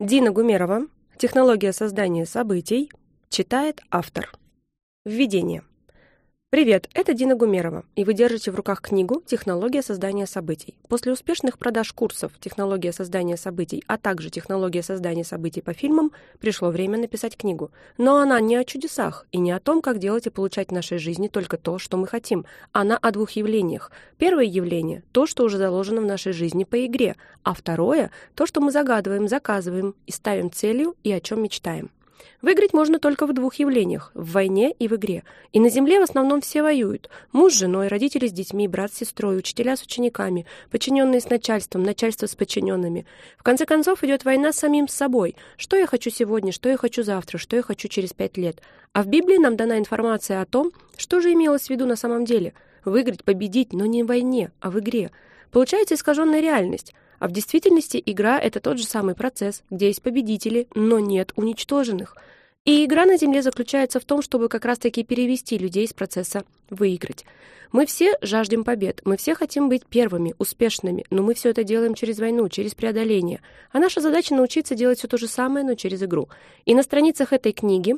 Дина Гумерова. Технология создания событий. Читает автор. Введение. Привет, это Дина Гумерова, и вы держите в руках книгу «Технология создания событий». После успешных продаж курсов «Технология создания событий», а также «Технология создания событий по фильмам» пришло время написать книгу. Но она не о чудесах и не о том, как делать и получать в нашей жизни только то, что мы хотим. Она о двух явлениях. Первое явление – то, что уже заложено в нашей жизни по игре, а второе – то, что мы загадываем, заказываем и ставим целью и о чем мечтаем. Выиграть можно только в двух явлениях – в войне и в игре. И на земле в основном все воюют. Муж с женой, родители с детьми, брат с сестрой, учителя с учениками, подчиненные с начальством, начальство с подчиненными. В конце концов идет война с самим собой. Что я хочу сегодня, что я хочу завтра, что я хочу через пять лет. А в Библии нам дана информация о том, что же имелось в виду на самом деле. Выиграть, победить, но не в войне, а в игре. Получается искаженная реальность. А в действительности игра — это тот же самый процесс, где есть победители, но нет уничтоженных. И игра на Земле заключается в том, чтобы как раз-таки перевести людей из процесса «выиграть». Мы все жаждем побед, мы все хотим быть первыми, успешными, но мы все это делаем через войну, через преодоление. А наша задача научиться делать все то же самое, но через игру. И на страницах этой книги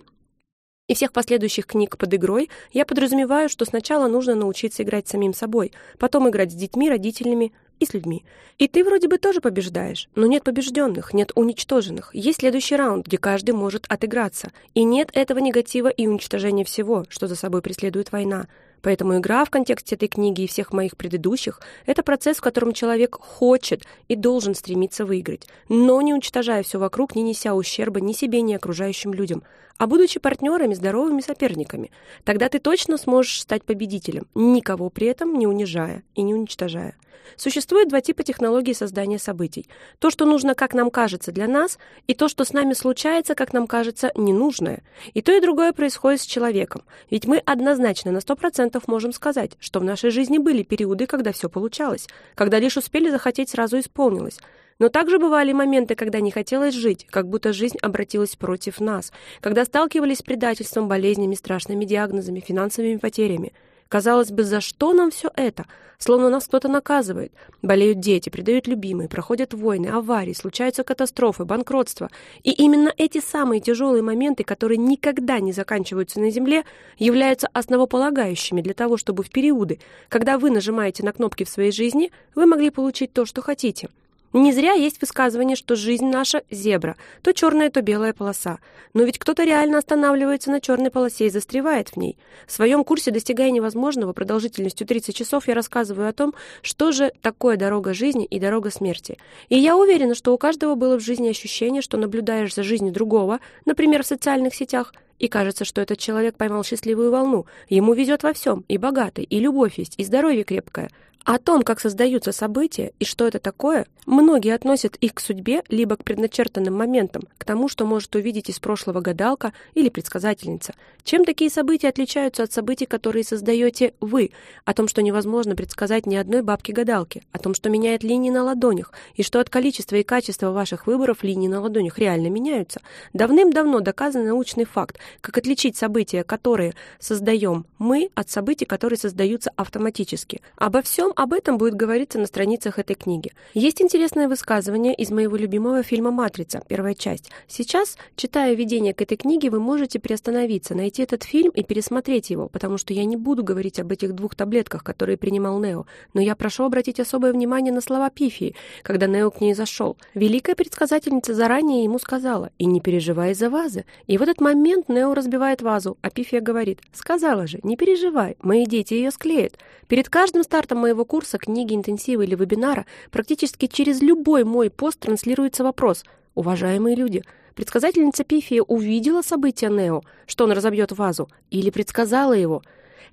и всех последующих книг под игрой я подразумеваю, что сначала нужно научиться играть самим собой, потом играть с детьми, родителями, и с людьми. И ты вроде бы тоже побеждаешь, но нет побежденных, нет уничтоженных. Есть следующий раунд, где каждый может отыграться. И нет этого негатива и уничтожения всего, что за собой преследует война. Поэтому игра в контексте этой книги и всех моих предыдущих — это процесс, в котором человек хочет и должен стремиться выиграть, но не уничтожая все вокруг, не неся ущерба ни себе, ни окружающим людям, а будучи партнерами, здоровыми соперниками. Тогда ты точно сможешь стать победителем, никого при этом не унижая и не уничтожая. Существует два типа технологий создания событий. То, что нужно, как нам кажется, для нас, и то, что с нами случается, как нам кажется, ненужное. И то, и другое происходит с человеком. Ведь мы однозначно на 100% можем сказать, что в нашей жизни были периоды, когда все получалось, когда лишь успели захотеть, сразу исполнилось. Но также бывали моменты, когда не хотелось жить, как будто жизнь обратилась против нас, когда сталкивались с предательством, болезнями, страшными диагнозами, финансовыми потерями – Казалось бы, за что нам все это? Словно нас кто-то наказывает. Болеют дети, предают любимые, проходят войны, аварии, случаются катастрофы, банкротства. И именно эти самые тяжелые моменты, которые никогда не заканчиваются на Земле, являются основополагающими для того, чтобы в периоды, когда вы нажимаете на кнопки в своей жизни, вы могли получить то, что хотите – не зря есть высказывание, что жизнь наша – зебра, то черная, то белая полоса. Но ведь кто-то реально останавливается на черной полосе и застревает в ней. В своем курсе «Достигая невозможного» продолжительностью 30 часов я рассказываю о том, что же такое дорога жизни и дорога смерти. И я уверена, что у каждого было в жизни ощущение, что наблюдаешь за жизнью другого, например, в социальных сетях, и кажется, что этот человек поймал счастливую волну. Ему везет во всем, и богатый, и любовь есть, и здоровье крепкое. О том, как создаются события и что это такое, многие относят их к судьбе либо к предначертанным моментам, к тому, что может увидеть из прошлого гадалка или предсказательница. Чем такие события отличаются от событий, которые создаете вы? О том, что невозможно предсказать ни одной бабки-гадалки, о том, что меняет линии на ладонях, и что от количества и качества ваших выборов линии на ладонях реально меняются. Давным-давно доказан научный факт, как отличить события, которые создаем мы, от событий, которые создаются автоматически. Обо всем об этом будет говориться на страницах этой книги. Есть интересное высказывание из моего любимого фильма «Матрица», первая часть. Сейчас, читая введение к этой книге, вы можете приостановиться, найти этот фильм и пересмотреть его, потому что я не буду говорить об этих двух таблетках, которые принимал Нео, но я прошу обратить особое внимание на слова Пифии, когда Нео к ней зашел. Великая предсказательница заранее ему сказала «И не переживай за вазы». И в этот момент Нео разбивает вазу, а Пифия говорит «Сказала же, не переживай, мои дети ее склеят». Перед каждым стартом моего курса, книги, интенсива или вебинара практически через любой мой пост транслируется вопрос «Уважаемые люди, предсказательница Пифия увидела событие Нео, что он разобьет вазу, или предсказала его?»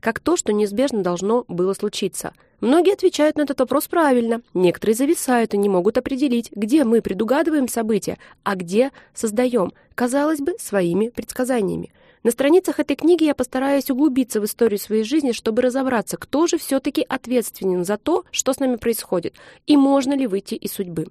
как то, что неизбежно должно было случиться. Многие отвечают на этот вопрос правильно, некоторые зависают и не могут определить, где мы предугадываем события, а где создаем, казалось бы, своими предсказаниями. На страницах этой книги я постараюсь углубиться в историю своей жизни, чтобы разобраться, кто же все-таки ответственен за то, что с нами происходит, и можно ли выйти из судьбы.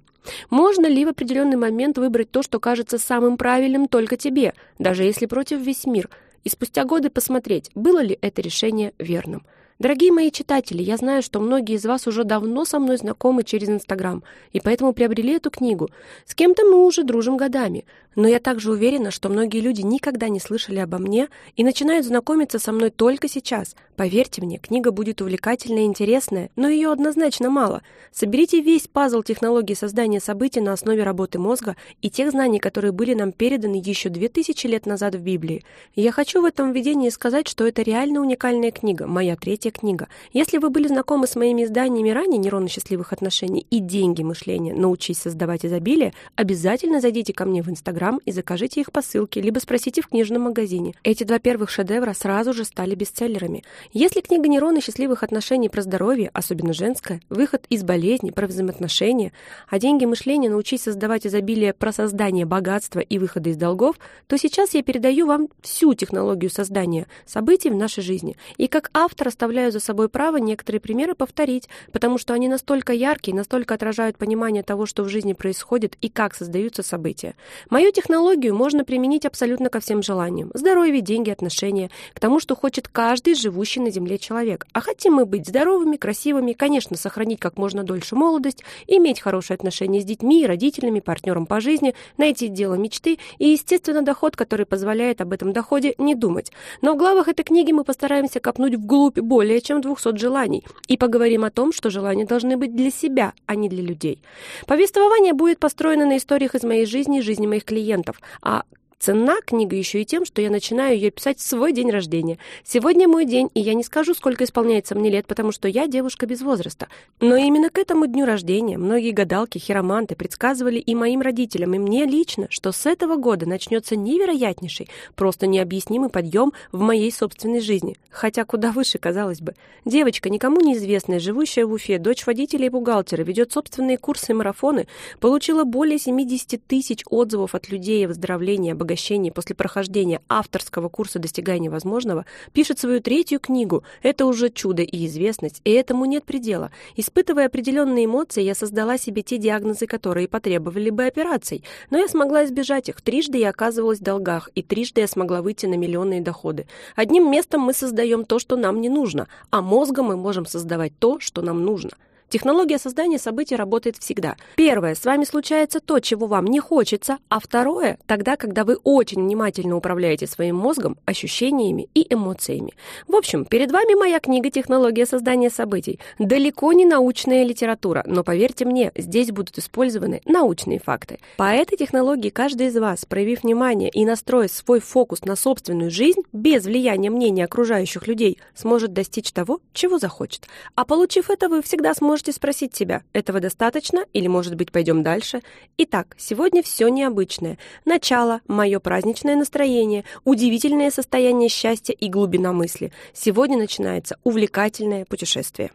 Можно ли в определенный момент выбрать то, что кажется самым правильным только тебе, даже если против весь мир, и спустя годы посмотреть, было ли это решение верным. Дорогие мои читатели, я знаю, что многие из вас уже давно со мной знакомы через Инстаграм, и поэтому приобрели эту книгу. С кем-то мы уже дружим годами, но я также уверена, что многие люди никогда не слышали обо мне и начинают знакомиться со мной только сейчас. Поверьте мне, книга будет увлекательная и интересная, но ее однозначно мало. Соберите весь пазл технологии создания событий на основе работы мозга и тех знаний, которые были нам переданы еще 2000 лет назад в Библии. Я хочу в этом введении сказать, что это реально уникальная книга, моя третья книга. Если вы были знакомы с моими изданиями ранее «Нейроны счастливых отношений» и «Деньги мышления. Научись создавать изобилие», обязательно зайдите ко мне в Инстаграм и закажите их по ссылке, либо спросите в книжном магазине. Эти два первых шедевра сразу же стали бестселлерами. Если книга «Нейроны счастливых отношений» про здоровье, особенно женское, выход из болезни, про взаимоотношения, а деньги мышления научись создавать изобилие про создание богатства и выхода из долгов, то сейчас я передаю вам всю технологию создания событий в нашей жизни. И как автор оставляю за собой право некоторые примеры повторить, потому что они настолько яркие, настолько отражают понимание того, что в жизни происходит и как создаются события. Мою технологию можно применить абсолютно ко всем желаниям. Здоровье, деньги, отношения, к тому, что хочет каждый живущий на Земле человек. А хотим мы быть здоровыми, красивыми, конечно, сохранить как можно дольше молодость, иметь хорошие отношения с детьми, родителями, партнером по жизни, найти дело мечты и, естественно, доход, который позволяет об этом доходе не думать. Но в главах этой книги мы постараемся копнуть вглубь более чем 200 желаний и поговорим о том, что желания должны быть для себя, а не для людей. Повествование будет построено на историях из моей жизни и жизни моих клиентов, а Ценна книга еще и тем, что я начинаю ее писать в свой день рождения. Сегодня мой день, и я не скажу, сколько исполняется мне лет, потому что я девушка без возраста. Но именно к этому дню рождения многие гадалки, хироманты предсказывали и моим родителям, и мне лично, что с этого года начнется невероятнейший, просто необъяснимый подъем в моей собственной жизни. Хотя куда выше, казалось бы. Девочка, никому неизвестная, живущая в Уфе, дочь водителя и бухгалтера, ведет собственные курсы и марафоны, получила более 70 тысяч отзывов от людей о выздоровлении, обогащении обогащении после прохождения авторского курса «Достигай невозможного» пишет свою третью книгу «Это уже чудо и известность, и этому нет предела». Испытывая определенные эмоции, я создала себе те диагнозы, которые потребовали бы операций, но я смогла избежать их. Трижды я оказывалась в долгах, и трижды я смогла выйти на миллионные доходы. Одним местом мы создаем то, что нам не нужно, а мозгом мы можем создавать то, что нам нужно. Технология создания событий работает всегда. Первое, с вами случается то, чего вам не хочется, а второе, тогда, когда вы очень внимательно управляете своим мозгом, ощущениями и эмоциями. В общем, перед вами моя книга «Технология создания событий». Далеко не научная литература, но поверьте мне, здесь будут использованы научные факты. По этой технологии каждый из вас, проявив внимание и настроив свой фокус на собственную жизнь, без влияния мнения окружающих людей, сможет достичь того, чего захочет. А получив это, вы всегда сможете можете спросить себя, этого достаточно или, может быть, пойдем дальше? Итак, сегодня все необычное. Начало, мое праздничное настроение, удивительное состояние счастья и глубина мысли. Сегодня начинается увлекательное путешествие.